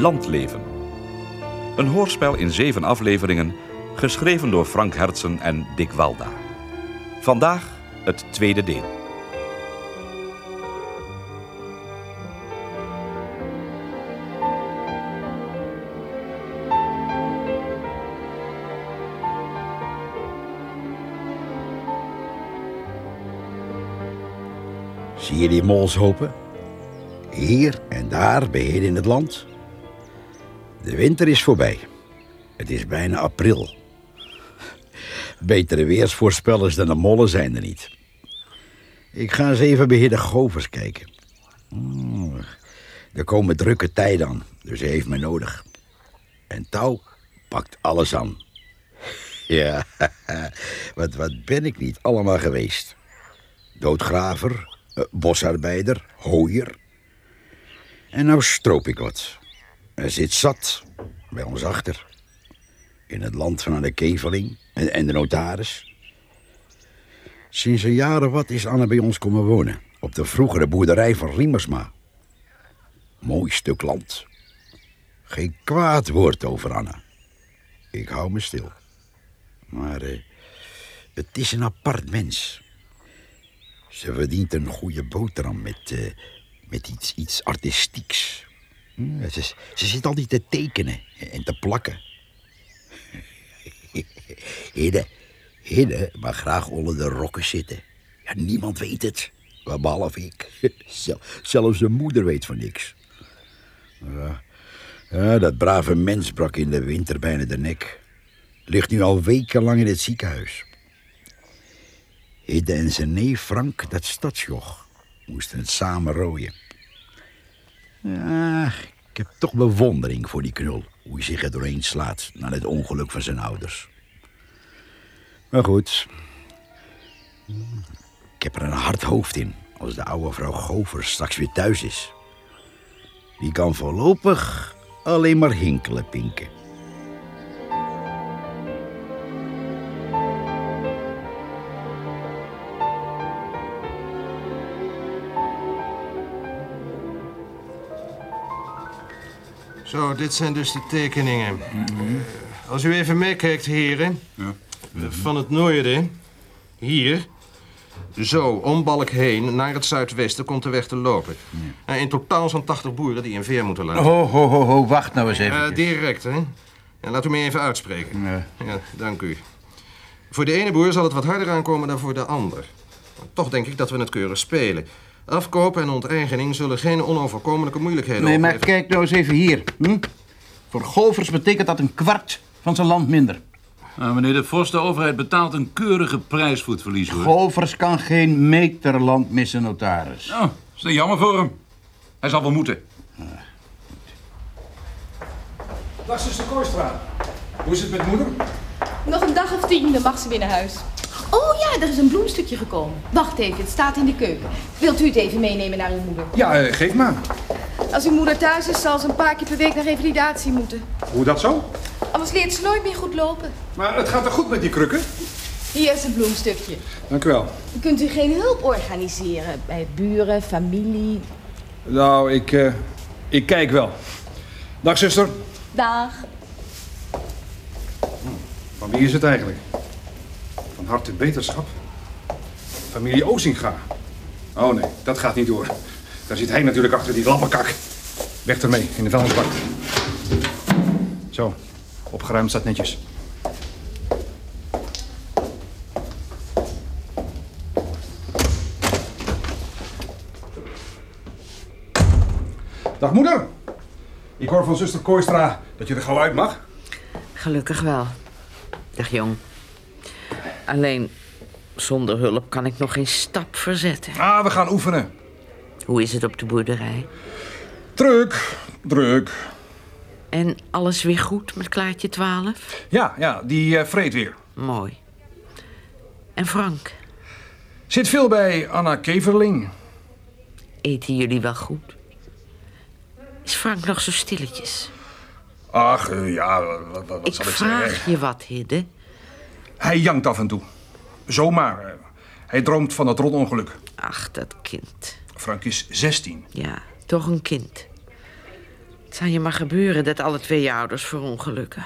Landleven. Een hoorspel in zeven afleveringen, geschreven door Frank Hertsen en Dick Walda. Vandaag het tweede deel. Zie je die molshopen? Hier en daar beneden in het land. De winter is voorbij. Het is bijna april. Betere weersvoorspellers dan de mollen zijn er niet. Ik ga eens even bij de Govers kijken. Hmm, er komen drukke tijden aan, dus hij heeft me nodig. En touw pakt alles aan. Ja, wat, wat ben ik niet allemaal geweest. Doodgraver, eh, bosarbeider, hooier. En nou stroop ik wat. Er zit zat bij ons achter. In het land van de keveling en, en de notaris. Sinds een jaar of wat is Anne bij ons komen wonen. Op de vroegere boerderij van Riemersma. Mooi stuk land. Geen kwaad woord over Anne. Ik hou me stil. Maar eh, het is een apart mens. Ze verdient een goede boterham met, eh, met iets, iets artistieks. Ze, ze zit altijd te tekenen en te plakken. Hidde, Hidde mag graag onder de rokken zitten. Ja, niemand weet het, behalve ik. Zel- Zelfs zijn moeder weet van niks. Ja, ja, dat brave mens brak in de winter bijna de nek. Ligt nu al wekenlang in het ziekenhuis. Hidde en zijn neef Frank, dat stadsjoch, moesten het samen rooien. Ja, ik heb toch bewondering voor die knul. Hoe hij zich er doorheen slaat na het ongeluk van zijn ouders. Maar goed. Ik heb er een hard hoofd in als de oude vrouw Gover straks weer thuis is. Die kan voorlopig alleen maar hinkelen pinken. Zo, dit zijn dus de tekeningen. Eh, Als u even meekijkt, heren. Eh, Van het noorden, hier. Zo, om Balk heen, naar het zuidwesten, komt de weg te lopen. Eh, In totaal zo'n 80 boeren die een veer moeten laten. Ho, ho, ho, ho, wacht nou eens even. Eh, direct, hè? En laat u me even uitspreken. Ja. Ja, dank u. Voor de ene boer zal het wat harder aankomen dan voor de ander. Maar Toch denk ik dat we het keurig spelen. Afkoop en onteigening zullen geen onoverkomelijke moeilijkheden Nee, maar opleveren. kijk nou eens even hier. Hm? Voor Govers betekent dat een kwart van zijn land minder. Nou, meneer de Vos, de overheid betaalt een keurige prijs voor het verlies, hoor. Govers kan geen meter land missen, notaris. Oh, is dat jammer voor hem. Hij zal wel moeten. Dag, zuster Kooistra. Hoe is het met moeder? Nog een dag of tien, dan mag ze weer naar huis. Oh ja, er is een bloemstukje gekomen. Wacht even, het staat in de keuken. Wilt u het even meenemen naar uw moeder? Ja, eh, geef maar. Als uw moeder thuis is, zal ze een paar keer per week naar revalidatie moeten. Hoe dat zo? Anders leert ze nooit meer goed lopen. Maar het gaat er goed met die krukken? Hier is een bloemstukje. Dank u wel. Kunt u geen hulp organiseren? Bij buren, familie? Nou, ik, eh, ik kijk wel. Dag, zuster. Dag. Van wie is het eigenlijk? Van harte beterschap? Familie Ozinga. Oh nee, dat gaat niet door. Daar zit hij natuurlijk achter die lappenkak. Weg ermee, in de vuilnisbak. Zo, opgeruimd staat netjes. Dag moeder. Ik hoor van zuster Kooistra dat je er gauw uit mag. Gelukkig wel. Dag jong. Alleen zonder hulp kan ik nog geen stap verzetten. Ah, we gaan oefenen. Hoe is het op de boerderij? Druk, druk. En alles weer goed met Klaartje 12? Ja, ja, die eh vreet weer. Mooi. En Frank, Zit veel bij Anna Keverling. eten jullie wel goed? Is Frank nog zo stilletjes? Ach, eh, ja, wat, wat, ik zal ik vraag zeggen? je wat, Hidde. Hij jankt af en toe. Zomaar. eh. Hij droomt van dat rotongeluk. Ach, dat kind. Frank is 16. Ja, toch een kind. Het zal je maar gebeuren dat alle twee je ouders verongelukken.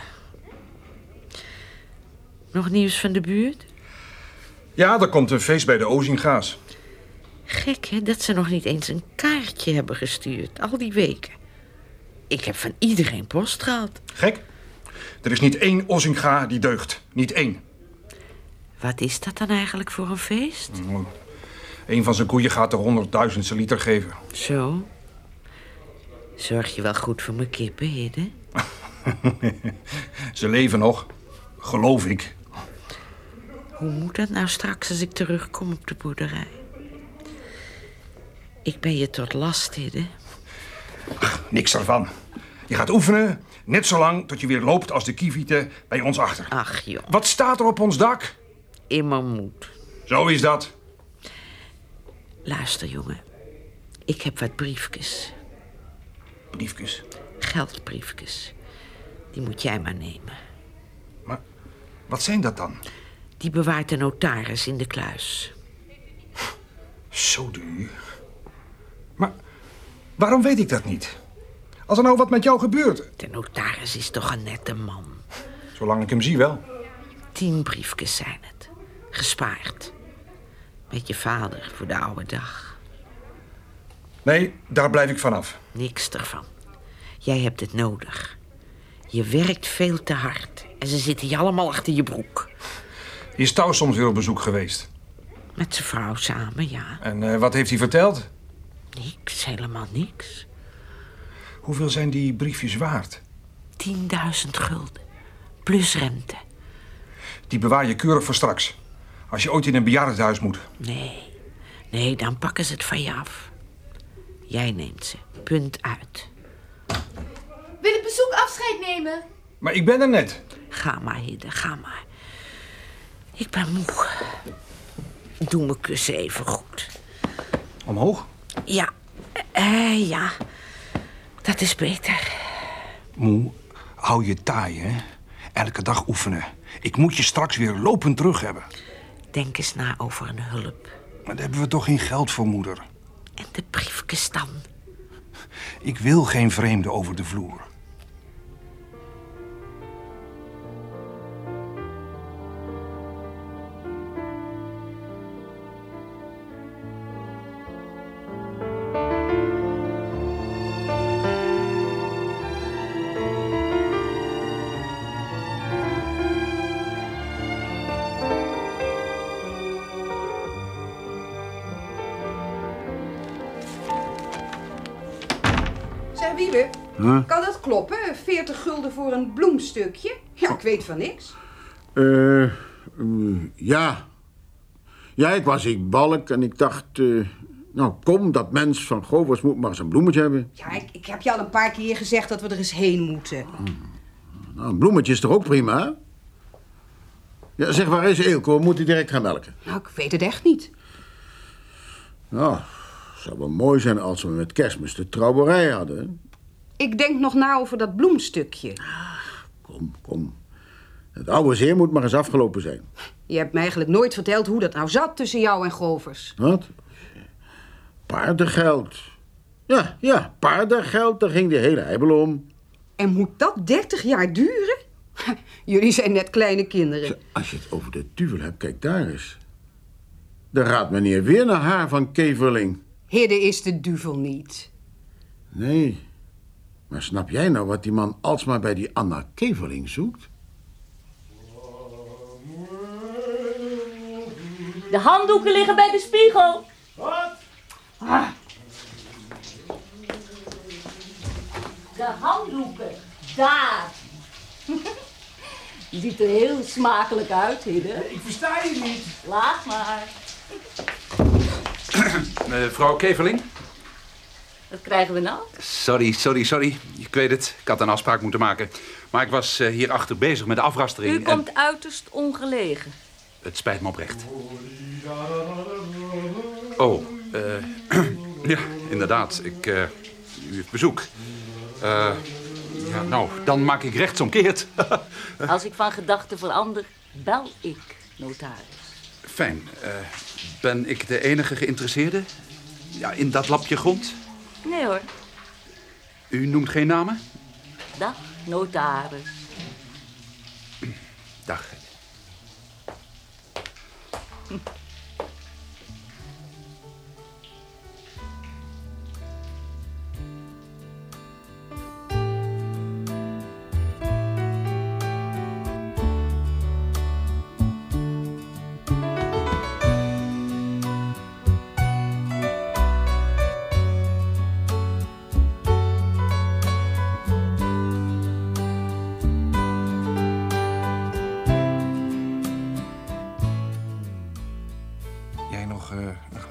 Nog nieuws van de buurt? Ja, er komt een feest bij de Ozinga's. Gek, hè, dat ze nog niet eens een kaartje hebben gestuurd. Al die weken. Ik heb van iedereen post gehad. Gek. Er is niet één Ozinga die deugt. Niet één. Wat is dat dan eigenlijk voor een feest? Eén van zijn koeien gaat de honderdduizendste liter geven. Zo. Zorg je wel goed voor mijn kippen, Hidde? Ze leven nog. Geloof ik. Hoe moet dat nou straks als ik terugkom op de boerderij? Ik ben je tot last, Hidde. Niks ervan. Je gaat oefenen, net zolang tot je weer loopt als de kievieten bij ons achter. Ach, joh. Wat staat er op ons dak? Immer moed. Zo is dat. Luister, jongen. Ik heb wat briefjes. Briefjes. Geldbriefjes. Die moet jij maar nemen. Maar wat zijn dat dan? Die bewaart de notaris in de kluis. Zo duur. Maar waarom weet ik dat niet? Als er nou wat met jou gebeurt. De notaris is toch een nette man. Zolang ik hem zie wel. Tien briefjes zijn het. Gespaard. Met je vader voor de oude dag. Nee, daar blijf ik vanaf. Niks ervan. Jij hebt het nodig. Je werkt veel te hard. En ze zitten je allemaal achter je broek. Is Touw soms weer op bezoek geweest? Met zijn vrouw samen, ja. En eh, wat heeft hij verteld? Niks, helemaal niks. Hoeveel zijn die briefjes waard? 10.000 gulden. Plus rente. Die bewaar je keurig voor straks. Als je ooit in een bejaardenhuis moet. Nee, nee, dan pakken ze het van je af. Jij neemt ze. Punt uit. Wil het bezoek afscheid nemen? Maar ik ben er net. Ga maar, Hidde, ga maar. Ik ben moe. Doe mijn kussen even goed. Omhoog? Ja, eh, ja. Dat is beter. Moe, hou je taai, hè? Elke dag oefenen. Ik moet je straks weer lopend terug hebben. Denk eens na over een hulp. Maar daar hebben we toch geen geld voor, moeder? En de briefjes dan? Ik wil geen vreemde over de vloer. Wiebe, kan dat kloppen? 40 gulden voor een bloemstukje? Ja, ik weet van niks. Eh, mm, ja. Ja, ik was ik balk en ik dacht... eh, nou, kom, dat mens van Govers moet maar eens een bloemetje hebben. Ja, ik, ik heb je al een paar keer gezegd dat we er eens heen moeten. Nou, een bloemetje is toch ook prima, hè? Ja, zeg, waar is Eelco? Moet hij direct gaan melken? Nou, ik weet het echt niet. Nou, het zou wel mooi zijn als we met kerstmis de trouwerij hadden. Ik denk nog na over dat bloemstukje. Kom, kom. Het oude zeer moet maar eens afgelopen zijn. Je hebt me eigenlijk nooit verteld hoe dat nou zat tussen jou en Grovers. Wat? Paardengeld. Ja, ja, paardengeld, daar ging de hele heibel om. En moet dat 30 jaar duren? Jullie zijn net kleine kinderen. Als je het over de duvel hebt, kijk daar eens. Daar gaat meneer weer naar haar van Keverling. Hidde is de duvel niet. Nee, maar snap jij nou wat die man alsmaar bij die Anna Keverling zoekt? De handdoeken liggen bij de spiegel. Ah. De handdoeken. Daar. Ziet er heel smakelijk uit, Hidde. Ik versta je niet. Laat maar. Mevrouw Keverling? Wat krijgen we nou? Sorry, sorry, sorry. Ik weet het. Ik had een afspraak moeten maken. Maar ik was eh, hierachter bezig met de afrastering. U komt uiterst ongelegen. En het spijt me oprecht. Oh, eh, ja, inderdaad. Ik, eh, u heeft bezoek. Eh, ja, nou, dan maak ik rechtsomkeerd. Als ik van gedachten verander, bel ik, notaris. Fijn. Ben ik de enige geïnteresseerde? Ja, in dat lapje grond? Nee hoor. U noemt geen namen? Dag, notaris. Dag.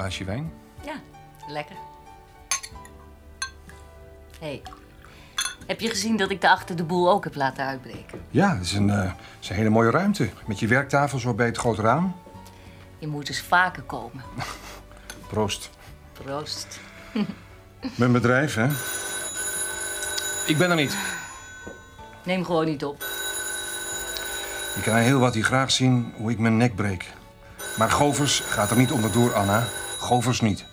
Glaasje wijn? Ja, lekker. hey, heb je gezien dat ik de achter de boel ook heb laten uitbreken? Ja, het is een, eh, het is een hele mooie ruimte. Met je werktafel zo bij het grote raam. Je moet eens vaker komen. Proost. Proost. Mijn bedrijf, hè? Ik ben er niet. Neem gewoon niet op. Je kan heel wat die graag zien hoe ik mijn nek breek. Maar Govers gaat er niet onderdoor, Anna. Govers niet.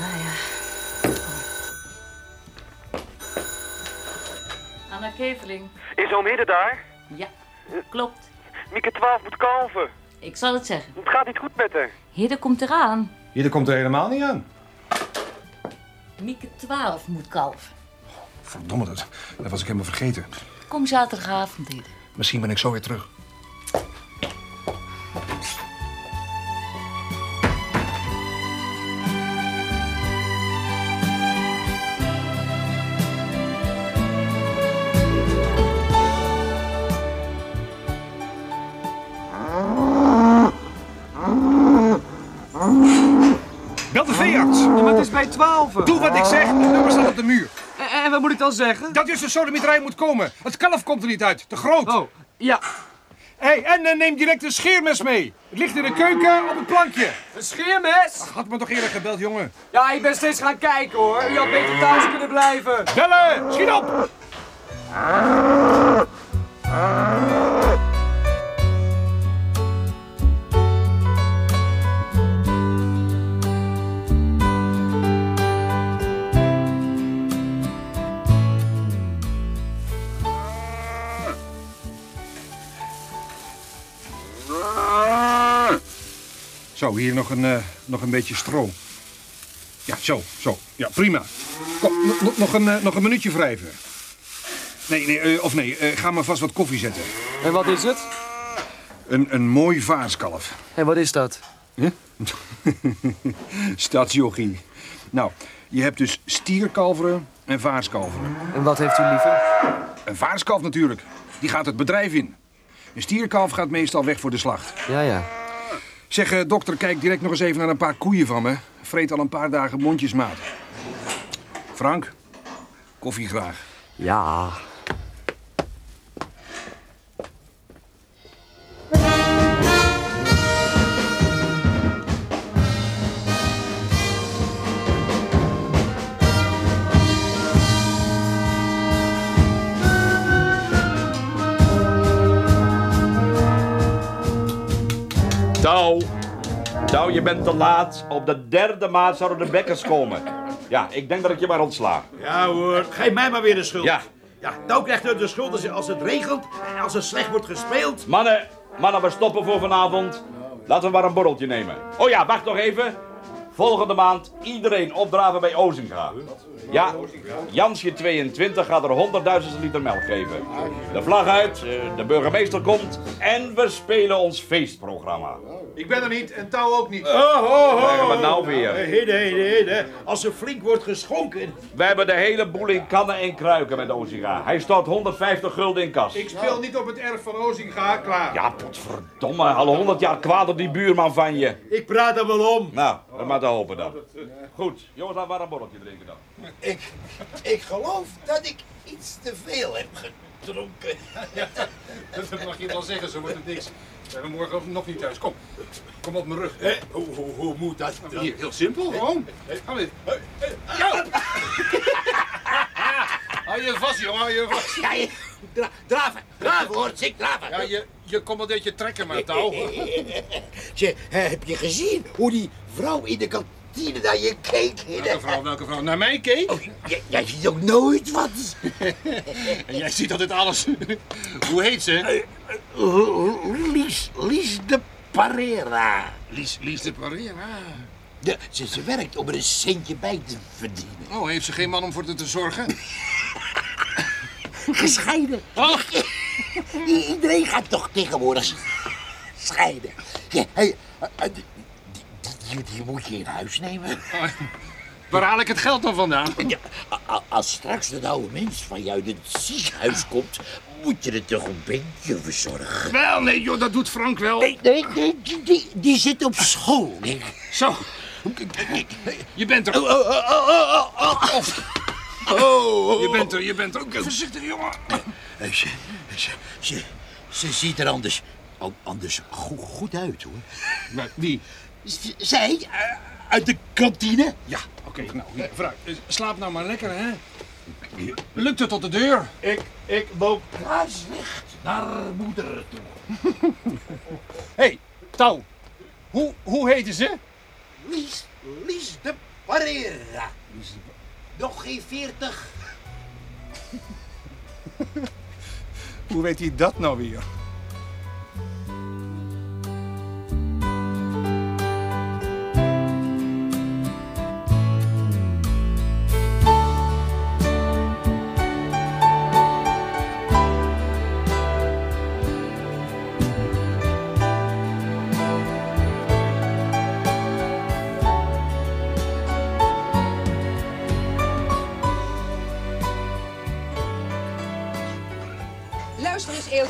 Nou ja. Anna Keveling. Is Almere daar? Ja, klopt. Mieke 12 moet kalven. Ik zal het zeggen. Het gaat niet goed met haar. Hidde komt eraan. Hier komt er helemaal niet aan. Mieke 12 moet kalven. Verdomme, dat, dat was ik helemaal vergeten. Kom zaterdagavond, Hidde. Misschien ben ik zo weer terug. Het is bij 12. Doe wat ik zeg. Het nummer staat op de muur. En, en wat moet ik dan zeggen? Dat is de sodemieterij moet komen. Het kalf komt er niet uit. Te groot. Oh, ja. hey, en eh, neem direct een scheermes mee. Het ligt in de keuken op het plankje. Een scheermes? Ach, had me toch eerder gebeld, jongen. Ja, ik ben steeds gaan kijken hoor. U had beter thuis kunnen blijven. Bellen! Schiet op! Zo, hier nog een, eh, nog een beetje stro. Ja, zo, zo. Ja, prima. Kom, nog- een, eh, nog een minuutje wrijven. Nee, nee, eh, of nee, ga maar vast wat koffie zetten. En wat is het? Een, een mooi vaarskalf. En wat is dat? Huh? Stadsjochie. Nou, je hebt dus stierkalveren en vaarskalveren. En wat heeft u liever? Een vaarskalf natuurlijk. Die gaat het bedrijf in. Een stierkalf gaat meestal weg voor de slacht. Ja, ja. Zeg, eh, dokter, kijk direct nog eens even naar een paar koeien van me. Vreet al een paar dagen mondjesmaat. Frank, koffie graag. Ja. Touw. Touw, je bent te laat. Op de derde maand zouden de bekkers komen. Ja, ik denk dat ik je maar ontsla. Ja hoor, geef mij maar weer de schuld. Ja. Ja, nou krijgt de schuld als- als het regent en als er slecht wordt gespeeld. Mannen, mannen, we stoppen voor vanavond. Laten we maar een borreltje nemen. Oh ja, wacht nog even. Volgende maand iedereen opdraven bij Ozinga. Ja, Jansje 22 gaat er 100.000 liter melk geven. De vlag uit, eh, de burgemeester komt en we spelen ons feestprogramma. Ik ben er niet en Touw ook niet. Oh, ho, ho. We nou weer? Hidde, hidde, hidde. Als er flink wordt geschonken. We hebben de hele boel in kannen en kruiken met Ozinga. Hij stort 150 gulden in kas. Ik speel niet op het erf van Ozinga, klaar. Ja, potverdomme, al 100 jaar kwaad die buurman van je. Ik praat er wel om. Nou, we maar te hopen dan. Goed, jongens, laten we maar een borreltje drinken dan. Ik, ik geloof dat ik iets te veel heb gedronken. Dat mag je wel zeggen, zo wordt het niks. We zijn morgen nog niet thuis. Kom, kom op mijn rug. hoe, hoe, hoe moet dat? Hier, heel simpel, gewoon. Ga weer. Ja. Hou je vast, jongen, hou je vast. Ja, je- dra draven, draven hoor, ik draven. Ja, je, je commandeert je trekken maar touw. Zeg, hè, heb je gezien hoe die vrouw in de, naar je keek. Welke vrouw, welke vrouw? Naar mij keek? Oh, jij, jij ziet ook nooit wat. en jij ziet altijd alles. Hoe heet ze? Lies, Lies de Parera. Lies, Lies de Parera. Ja, ze, ze werkt om er een centje bij te verdienen. Oh, heeft ze geen man om voor te, te zorgen? Gescheiden. Oh. Iedereen gaat toch tegenwoordig scheiden. Ja, hey, eh, eh, die, die, moet je in huis nemen. Waar haal ik het geld dan vandaan? Ja, als straks een oude mens van je uit het ziekenhuis komt, moet je het toch een beetje verzorgen. Wel, nee, joh, dat doet Frank wel. Nee, nee, nee die, die, die zit op school. Nee. Zo. Je bent er. Oh, oh, oh, oh, oh, oh. Oh, Je bent er, je bent er. Voorzichtig, jongen. Eh, Ze, ze, ze, ze ziet er anders, oh, anders goed, goed uit, hoor. Wie? Zij, eh, uit de kantine. Ja, oké. nou, hier, vooruit. Eh, Slaap nou maar lekker, hè. Lukt het tot de deur? Ik, ik loop. Kaarslicht naar moeder toe. Hé, hey, Touw. Hoe, hoe heten ze? Lies, Lies de Parera. Nog geen veertig. Hoe weet hij dat nou weer?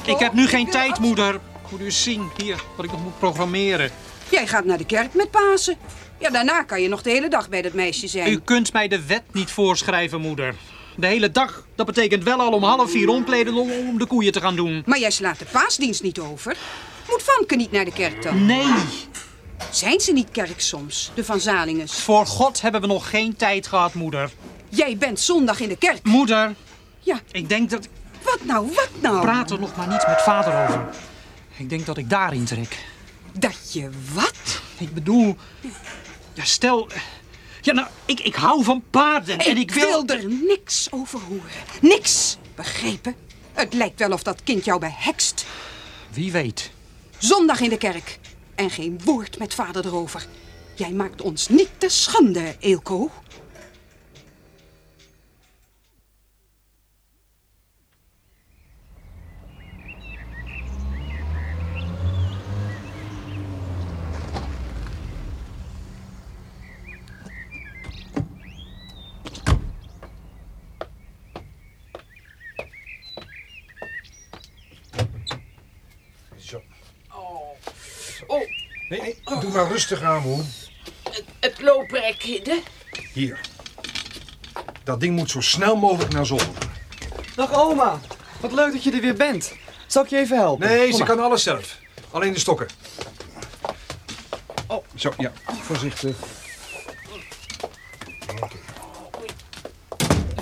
Ik heb nu geen tijd, moeder. Moet u eens zien, hier, wat ik nog moet programmeren. Jij gaat naar de kerk met Pasen. Ja, daarna kan je nog de hele dag bij dat meisje zijn. U kunt mij de wet niet voorschrijven, moeder. De hele dag, dat betekent wel al om half vier omkleden om, om de koeien te gaan doen. Maar jij slaat de paasdienst niet over. Moet Vanke niet naar de kerk dan? Nee, Zijn ze niet kerk soms, de Van Zalinges? voor God hebben we nog geen tijd gehad, moeder. Jij bent zondag in de kerk. Moeder, Ja, ik denk dat... wat nou, wat nou? Praat er nog maar niet met vader over. Ik denk dat ik daarin trek. Dat je wat? Ik bedoel... Ja, stel... Ja, nou, ik, ik hou van paarden en ik wil... er niks over horen. Niks, begrepen? Het lijkt wel of dat kind jou behekst. Wie weet. Zondag in de kerk. En geen woord met vader erover. Jij maakt ons niet te schande, Eelco. Zo. Oh, Nee, nee, doe maar rustig aan, moe. het looprek, Hidde. Hier. Dat ding moet zo snel mogelijk naar zolder. Dag oma, wat leuk dat je er weer bent. Zal ik je even helpen? Nee, Kom ze maar. kan alles zelf. Alleen de stokken. Oh. Zo, ja. Voorzichtig.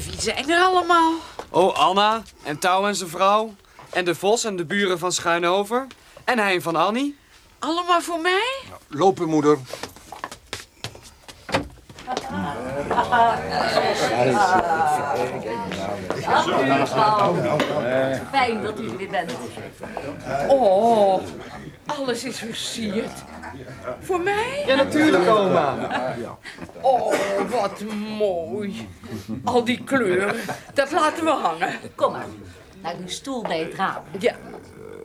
Wie zijn er allemaal? Oh, Anna en Touw en zijn vrouw. En de Vos en de buren van Schuinhover. En Hein van Annie. Allemaal voor mij? Lopen, moeder. Fijn dat u er weer bent. Oh, alles is versierd. Voor mij? Ja, natuurlijk, oma. Oh, wat mooi. Al die kleuren, dat laten we hangen. Kom maar, naar uw stoel bij het raam. Ja,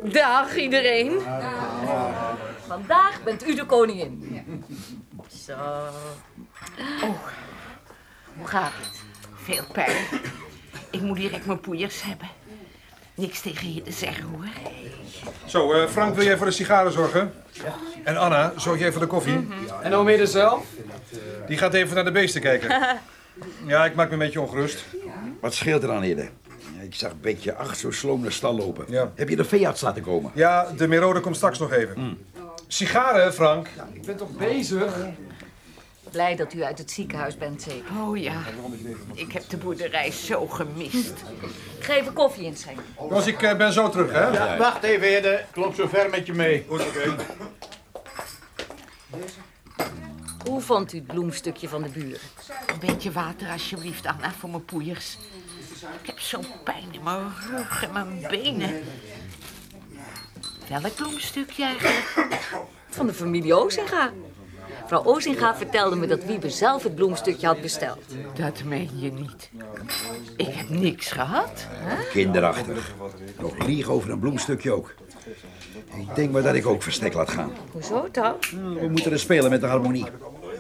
dag iedereen. Vandaag bent u de koningin. Zo. Oh, hoe gaat het? Veel pijn. Ik moet direct mijn poeiers hebben. Niks tegen je te zeggen hoor. Zo, eh, Frank, wil jij voor de sigaren zorgen? Ja. En Anna, zorg jij voor de koffie? En oom Hidde zelf? Die gaat even naar de beesten kijken. Ja, ik maak me een beetje ongerust. Wat scheelt er aan, Hidde? Ik zag een beetje acht zo sloom naar stal lopen. Ja. Heb je de veearts laten komen? Ja, de Merode komt straks nog even. Sigaren, Frank. Ik ben toch bezig? Blij dat u uit het ziekenhuis bent, zeker. Oh ja, ik heb de boerderij zo gemist. Ik ga even koffie inschenken. Dus ik eh, ben zo terug, hè? Ja, wacht even, Hidde. Klop zo ver met je mee. Goed, oké. Hoe vond u het bloemstukje van de buren? Een beetje water alsjeblieft, Anna, voor mijn poeiers. Ik heb zo'n pijn in mijn rug en mijn benen. Welk bloemstukje eigenlijk? Van de familie Ozinga. Mevrouw Ozinga vertelde me dat Wiebe zelf het bloemstukje had besteld. Dat meen je niet. Ik heb niks gehad. Hè? Kinderachtig. Nog liegen over een bloemstukje ook. Ik denk maar dat ik ook verstek laat gaan. Hoezo, Touw? We moeten er spelen met de harmonie.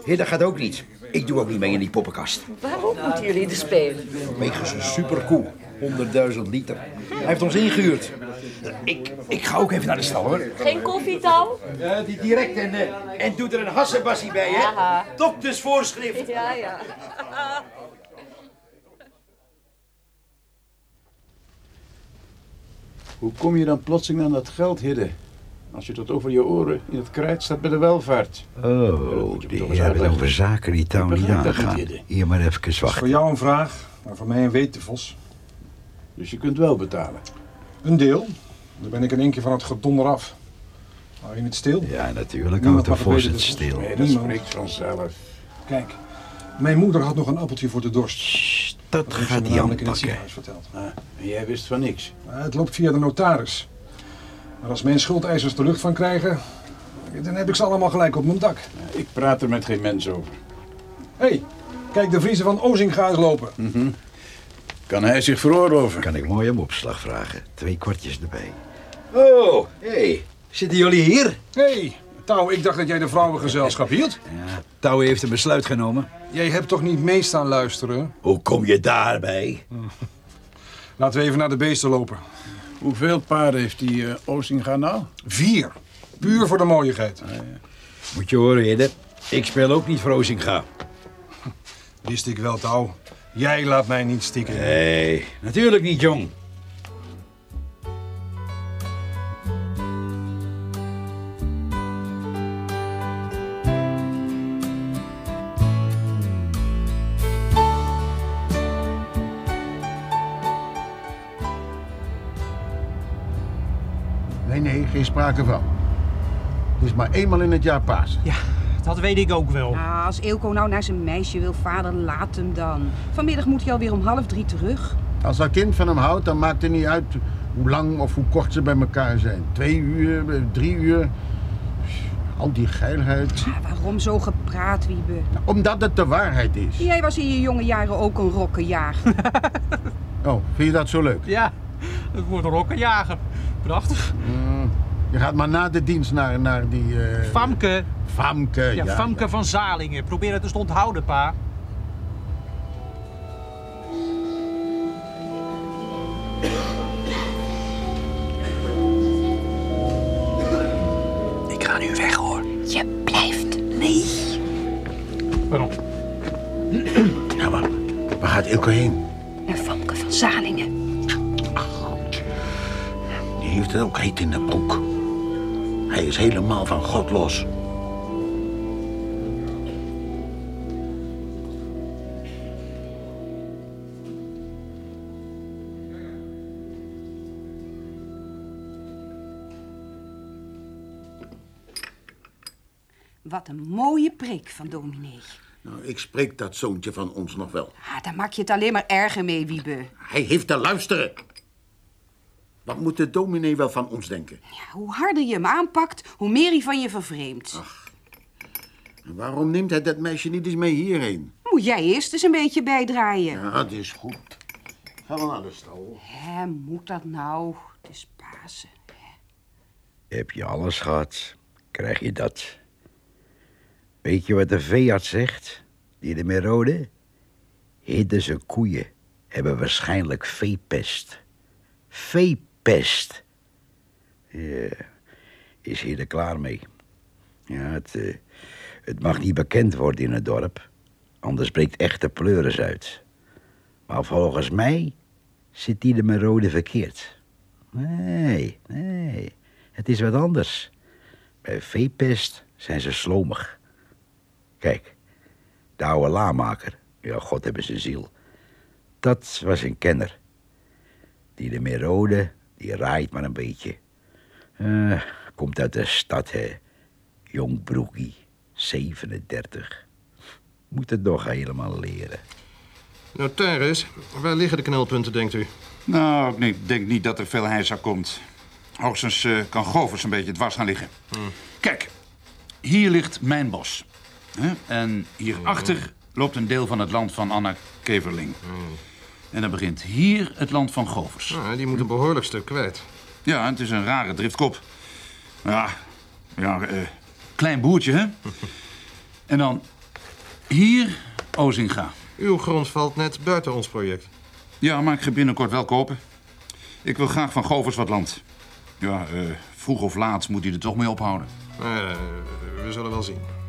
Hé, dat gaat ook niet. Ik doe ook niet mee in die poppenkast. Waarom moeten jullie er spelen? Wegens een superkoe. 100.000 liter. Hij heeft ons ingehuurd. Ik, ik ga ook even naar de stal, hoor. Geen koffie? Ja, die direct en, eh, en doet er een hassenbassie bij, hè? Doktersvoorschrift. Ja, ja. Hoe kom je dan plotseling aan dat geld, Hidde? Als je tot over je oren in het krijt staat bij de welvaart. Oh, die hebben over zaken die touw niet dat aangaan. Hier maar even Dat is wachten. voor jou een vraag, maar voor mij een wetenvos. Dus je kunt wel betalen? Een deel. Dan ben ik in één keer van het gedonder af. Hou je het stil? Ja, natuurlijk houdt de vos weten het dat- stil. Nee, dat dat spreekt vanzelf. Kijk, mijn moeder had nog een appeltje voor de dorst. dat ze gaat hij namelijk in het aanpakken. ziekenhuis verteld. Ah, en jij wist van niks. Maar het loopt via de notaris. Maar als mijn schuldeisers er lucht van krijgen, dan heb ik ze allemaal gelijk op mijn dak. Ik praat er met geen mens over. Hé, hey, kijk de vriezen van Ozinga eens lopen. Mhm. Kan hij zich veroorloven? Kan ik mooi om opslag vragen. Twee kwartjes erbij. Oh, hé. Hey, zitten jullie hier? Hé, hey, Touw, ik dacht dat jij de vrouwengezelschap hield. Ja, Touw heeft een besluit genomen. Jij hebt toch niet mee staan luisteren? Hoe kom je daarbij? Laten we even naar de beesten lopen. Hoeveel paarden heeft die eh Ozinga nou? Vier. Puur voor de mooiigheid. Moet je horen, Hidde. Ik speel ook niet voor Ozinga. Wist ik wel, Touw. Jij laat mij niet stikken. Nee, natuurlijk niet, jong. Sprake van. Het is maar eenmaal in het jaar Pasen. Ja, dat weet ik ook wel. Ah, als Eelco nou naar zijn meisje wil, vader, laat hem dan. Vanmiddag moet hij alweer om half drie terug. Als dat kind van hem houdt, dan maakt het niet uit hoe lang of hoe kort ze bij elkaar zijn. Twee uur, eh, drie uur. Al die geilheid. Ah, waarom zo gepraat, Wiebe? Nou, omdat het de waarheid is. Jij was in je jonge jaren ook een rokkenjaar. Oh, vind je dat zo leuk? Ja, het wordt een rokkenjager. Prachtig. Mm, je gaat maar na de dienst naar, naar die... eh, Famke. Famke, Ja, ja. Famke van Zalingen. Probeer het eens te onthouden, pa. Ik ga nu weg hoor. Je blijft. Nee. Waarom? Ja, maar waar gaat Ilko heen? Naar Famke van Zalingen. Die heeft het ook heet in de broek. Hij is helemaal van God los. Wat een mooie preek van dominee. Nou, ik spreek dat zoontje van ons nog wel. Ah, daar maak je het alleen maar erger mee, Wiebe. Hij heeft te luisteren. Wat moet de dominee wel van ons denken? Ja, hoe harder je hem aanpakt, hoe meer hij van je vervreemdt. En waarom neemt hij dat meisje niet eens mee hierheen? Moet jij eerst eens een beetje bijdraaien. Ja, dat is goed. Gaan we naar de stal. Hè, moet dat nou? Het is Pasen. Heb je alles gehad, krijg je dat. Weet je wat de veearts zegt? Die de Merode? Hidden zijn koeien hebben waarschijnlijk veepest. Veepest. Ja, is hier er klaar mee. Ja, het, eh, het mag niet bekend worden in het dorp. Anders breekt echte pleuris uit. Maar volgens mij zit die de Merode verkeerd. Nee, nee. Het is wat anders. Bij veepest zijn ze slomig. Kijk, de oude laamaker, ja, God hebben zijn ziel. Dat was een kenner. Die de Merode, die raait maar een beetje. Eh, komt uit de stad, hè. Jong broekie, 37. Moet het nog helemaal leren. Notaris, waar liggen de knelpunten, denkt u? Nou, ik denk niet dat er veel heisa komt. Hoogstens eh, kan Govers een beetje dwars gaan liggen. Kijk, hier ligt mijn bos. Hè? En hierachter loopt een deel van het land van Anna Keverling. En dan begint hier het land van Govers. Die moet een behoorlijk stuk kwijt. Ja, het is een rare driftkop. Ja, ja eh, klein boertje, hè? en dan hier Ozinga. Uw grond valt net buiten ons project. Ja, maar ik ga binnenkort wel kopen. Ik wil graag van Govers wat land. Ja, eh, vroeg of laat moet hij er toch mee ophouden. Eh, we zullen wel zien.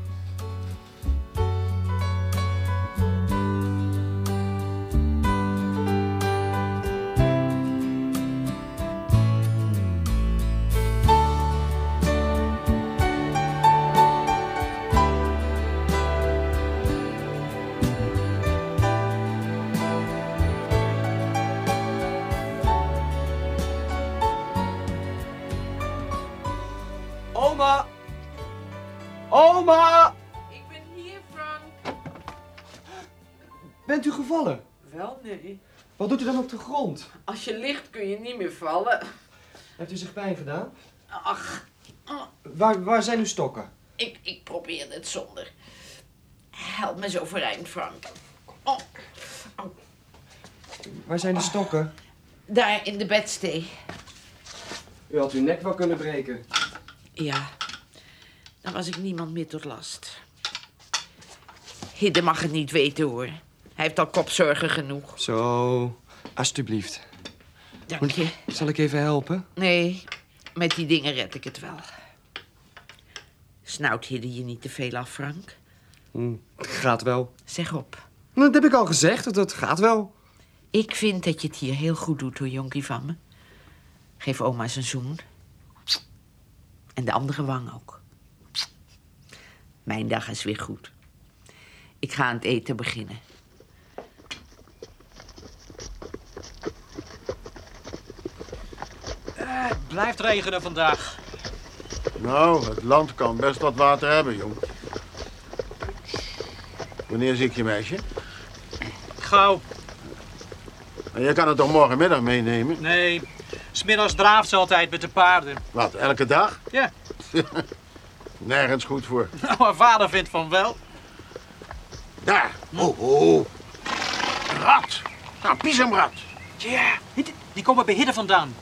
Grond? Als je ligt kun je niet meer vallen. Heeft u zich pijn gedaan? Ach, Waar, waar zijn uw stokken? ik, ik probeer het zonder. Help me zo overeind, Frank. Oh, Waar zijn de stokken? daar in de bedstee. U had uw nek wel kunnen breken. Ja, dan was ik niemand meer tot last. Hidde mag het niet weten, hoor. Hij heeft al kopzorgen genoeg. Zo, alstublieft. Dank je. Zal ik even helpen? Nee, met die dingen red ik het wel. Snout Hidde je niet te veel af, Frank? Hm, gaat wel. Zeg op. Nou, Dat heb ik al gezegd, dat- dat gaat wel. Ik vind dat je het hier heel goed doet, hoor, jonkie van me. Geef oma eens een zoen. En de andere wang ook. Mijn dag is weer goed. Ik ga aan het eten beginnen. Eh, het blijft regenen vandaag. Nou, het land kan best wat water hebben, jong. Wanneer zie ik je meisje? Gauw. En je kan het toch morgenmiddag meenemen? Nee, smiddags draaft ze altijd met de paarden. Wat, elke dag? Ja. Nergens goed voor. Nou, haar vader vindt van wel. Daar. Oh, oh. Een rat. Nou, pissemrat. Ja, die, die komen bij Hidde vandaan.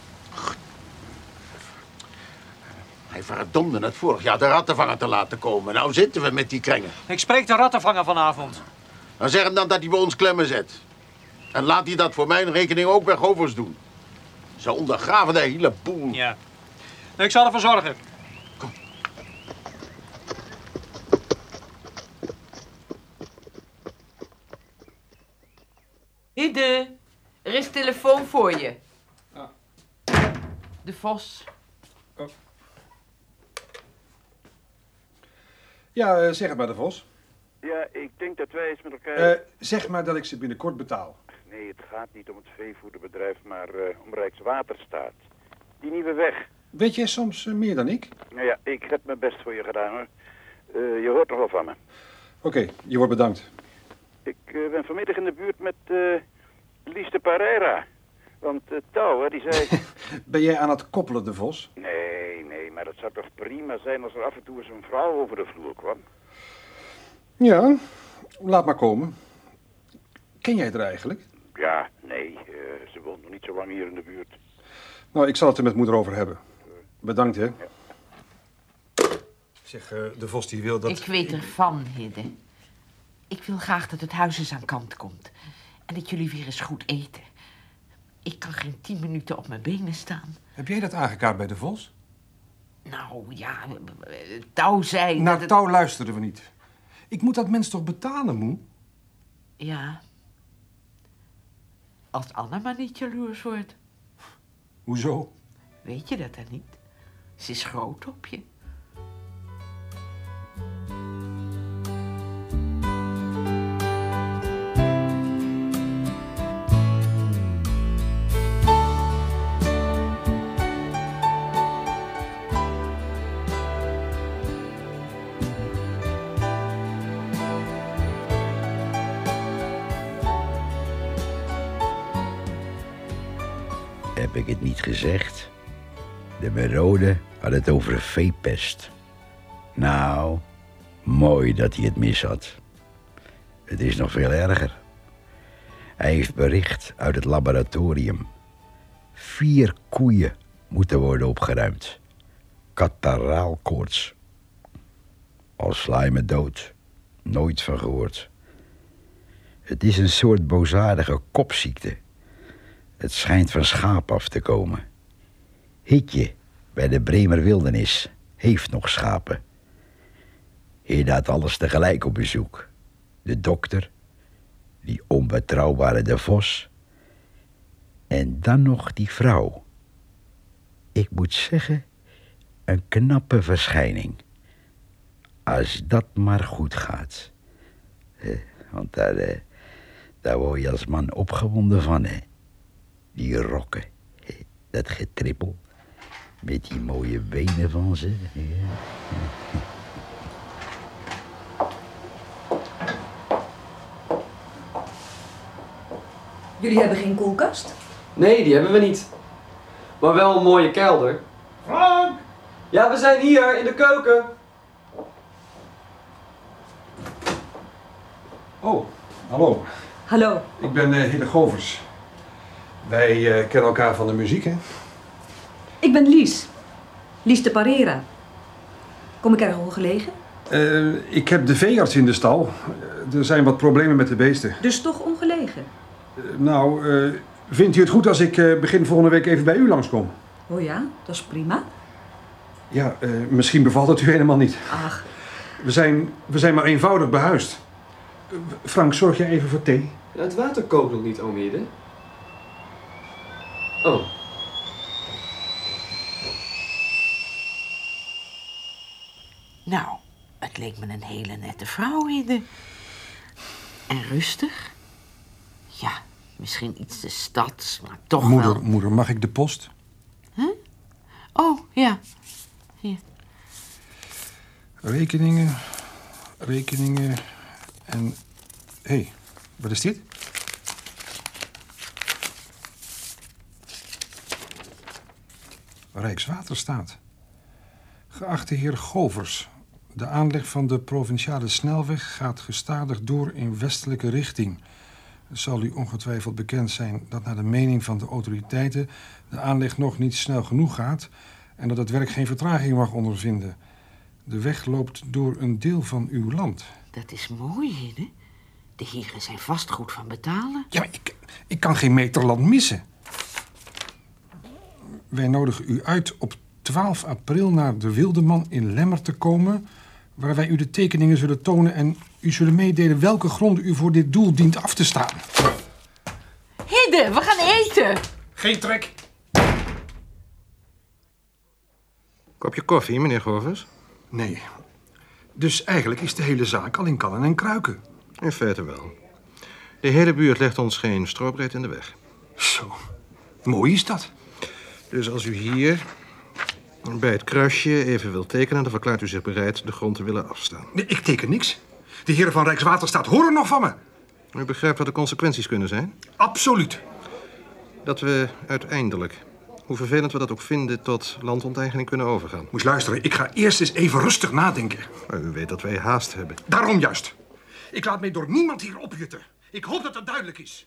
Hij verdomde het vorig jaar de rattenvanger te laten komen. Nou zitten we met die krengen. Ik spreek de rattenvanger vanavond. Dan zeg hem dan dat hij bij ons klemmen zet. En laat hij dat voor mijn rekening ook bij Govers doen. Ze ondergraven de hele boel. Ja. Ik zal ervoor zorgen. Hidde, er is telefoon voor je. De Vos. Ja, eh, zeg het maar, de Vos. Ja, ik denk dat wij eens met elkaar... Eh, zeg maar dat ik ze binnenkort betaal. Nee, het gaat niet om het veevoederbedrijf, maar eh, om Rijkswaterstaat. Die nieuwe weg. Weet jij soms meer dan ik? Nou ja, ik heb mijn best voor je gedaan hoor. Je hoort nog wel van me. Oké, je wordt bedankt. Ik ben vanmiddag in de buurt met eh Lies de Pereira. Want uh, Touw, hè, die zei... Ben jij aan het koppelen, de Vos? nee, nee, maar het zou toch prima zijn als er af en toe eens een vrouw over de vloer kwam. Ja, laat maar komen. Ken jij het er eigenlijk? Ja, nee, eh, ze woont nog niet zo lang hier in de buurt. Nou, ik zal het er met moeder over hebben. Bedankt, hè. Zeg, eh, de Vos die wil dat... Ik weet ervan, Hidde. Ik wil graag dat het huis eens aan kant komt. En dat jullie weer eens goed eten. Ik kan geen tien minuten op mijn benen staan. Heb jij dat aangekaart bij de Vos? Nou, ja, Touw zei Naar dat het- touw luisteren we niet. Ik moet dat mens toch betalen, moe? Ja. Als Anna maar niet jaloers wordt. Hoezo? Weet je dat dan niet? Ze is groot op je. Gezegd? De Merode had het over veepest. Nou, mooi dat hij het mis had. Het is nog veel erger. Hij heeft bericht uit het laboratorium. Vier koeien moeten worden opgeruimd. Kataraalkoorts. Al sla dood. Nooit van gehoord. Het is een soort boosaardige kopziekte. Het schijnt van schaap af te komen. Hitje bij de Bremer Wildernis heeft nog schapen. Had alles tegelijk op bezoek. De dokter, die onbetrouwbare de vos... en dan nog die vrouw. Ik moet zeggen, een knappe verschijning. Als dat maar goed gaat. Eh, Want daar, eh, daar word je als man opgewonden van, hè. Die rokken, dat getrippel. Met die mooie benen van ze. Ja. Jullie hebben geen koelkast? Nee, die hebben we niet. Maar wel een mooie kelder. Frank! Ja, we zijn hier in de keuken. Oh, hallo. Hallo. Ik ben eh Hille Govers. Wij eh, kennen elkaar van de muziek, hè? Ik ben Lies. Lies de Parera. Kom ik erg ongelegen? Eh, ik heb de veearts in de stal. Eh, Er zijn wat problemen met de beesten. Dus toch ongelegen? Nou, eh, vindt u het goed als ik eh, begin volgende week even bij u langskom? Oh ja, dat is prima. Ja, eh, misschien bevalt het u helemaal niet. Ach. We zijn, we zijn maar eenvoudig behuisd. Eh, Frank, zorg jij even voor thee? Het water kookt nog niet, oom Hidde. Oh. Nou, het leek me een hele nette vrouw, Hidde. En rustig. Ja, misschien iets te stads, maar toch moeder, wel... moeder, mag ik de post? Oh, ja. Hier. Rekeningen, rekeningen en... Hé, hey, wat is dit? Rijkswaterstaat. Geachte heer Govers, de aanleg van de provinciale snelweg gaat gestadig door in westelijke richting. Het zal u ongetwijfeld bekend zijn dat naar de mening van de autoriteiten de aanleg nog niet snel genoeg gaat en dat het werk geen vertraging mag ondervinden. De weg loopt door een deel van uw land. Dat is mooi, Hidde. De heren zijn vast goed van betalen. Ja, maar ik, ik kan geen meter land missen. Wij nodigen u uit op 12 april naar de Wildeman in Lemmer te komen... waar wij u de tekeningen zullen tonen en u zullen meedelen welke gronden u voor dit doel dient af te staan. Hidde, we gaan eten. Geen trek. Kopje koffie, meneer Govers? Nee. Dus eigenlijk is de hele zaak al in kannen en kruiken. In feite wel. De hele buurt legt ons geen strobreed in de weg. Zo. Mooi is dat. Dus als u hier bij het kruisje even wilt tekenen... dan verklaart u zich bereid de grond te willen afstaan. Nee, ik teken niks. De heren van Rijkswaterstaat horen nog van me. U begrijpt wat de consequenties kunnen zijn? Absoluut. Dat we uiteindelijk, hoe vervelend we dat ook vinden... tot landonteigening kunnen overgaan. Moest luisteren, ik ga eerst eens even rustig nadenken. Maar u weet dat wij haast hebben. Daarom juist. Ik laat mij door niemand hier opjutten. Ik hoop dat het duidelijk is.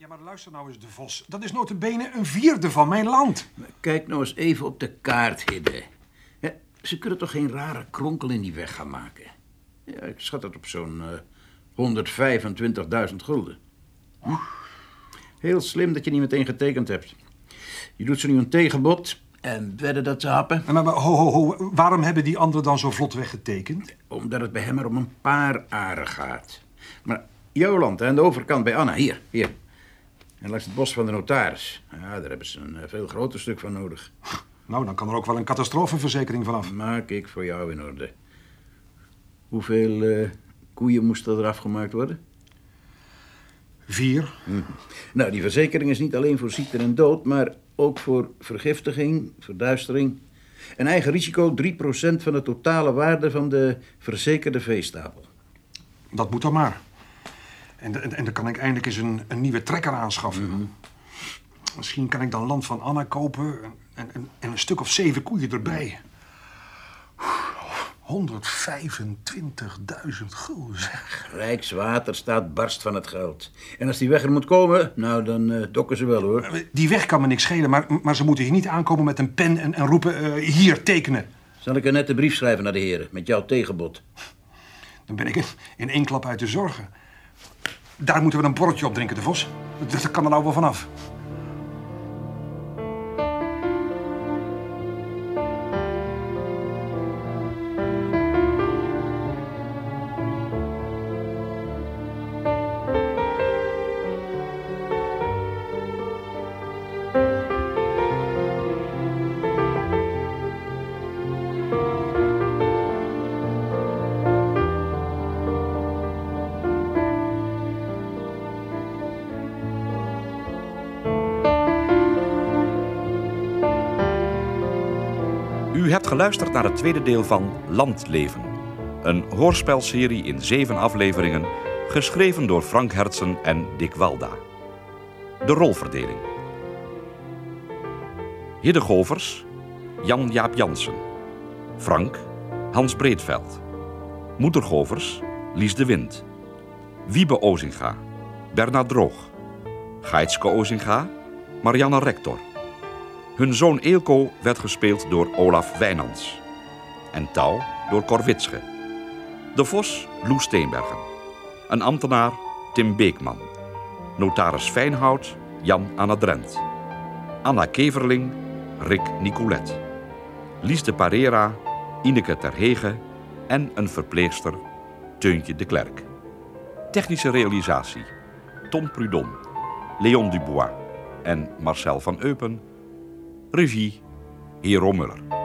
Ja, maar luister nou eens, De Vos. Dat is notabene een vierde van mijn land. Kijk nou eens even op de kaart, Hidde. Ja, ze kunnen toch geen rare kronkel in die weg gaan maken? Ja, ik schat het op zo'n eh 125.000 gulden. Hm? Heel slim dat je niet meteen getekend hebt. Je doet ze nu een tegenbod en wedden dat ze happen. Maar, maar ho, ho, ho, waarom hebben die anderen dan zo vlot weggetekend? Omdat het bij hem er om een paar aren gaat. Maar jouw land, aan de overkant bij Anna, hier, hier. En langs het bos van de notaris. Ja, daar hebben ze een eh, veel groter stuk van nodig. Nou, dan kan er ook wel een catastrofeverzekering vanaf. Maak ik voor jou in orde. Hoeveel eh, koeien moesten er afgemaakt worden? Vier. Hm. Nou, die verzekering is niet alleen voor ziekte en dood, maar ook voor vergiftiging, verduistering. En eigen risico 3% van de totale waarde van de verzekerde veestapel. Dat moet dan maar. En, en, en dan kan ik eindelijk eens een, een nieuwe trekker aanschaffen. Misschien kan ik dan land van Anna kopen en, en, en een stuk of zeven koeien erbij. 125.000 gulden, zeg. Rijkswaterstaat barst van het geld. En als die weg er moet komen, nou, dan eh, dokken ze wel, hoor. Die weg kan me niks schelen, maar, maar ze moeten hier niet aankomen met een pen en, en roepen... eh, hier, tekenen. Zal ik een nette brief schrijven naar de heren, met jouw tegenbod? Dan ben ik in één klap uit de zorgen. Daar moeten we een borreltje op drinken, de Vos. Dat, kan er nou wel vanaf. Geluisterd naar het tweede deel van Landleven. Een hoorspelserie in zeven afleveringen, geschreven door Frank Hertsen en Dick Walda. De rolverdeling. Hidde Govers, Jan-Jaap Jansen. Frank, Hans Breedveld. Moeder Govers, Lies de Wind. Wiebe Ozinga, Bernard Droog. Geitske Ozinga, Marianne Rector. Hun zoon Eelco werd gespeeld door Olaf Wijnands. En Touw door Cor Witsche. De Vos Loes Steenbergen. Een ambtenaar Tim Beekman. Notaris Fijnhout Jan Anna Drent. Anna Keverling Rick Nicolet. Lies de Parera Ineke Terhege en een verpleegster Teuntje de Klerk. Technische realisatie Tom Prudon, Leon Dubois en Marcel van Eupen Regie Hero Muller.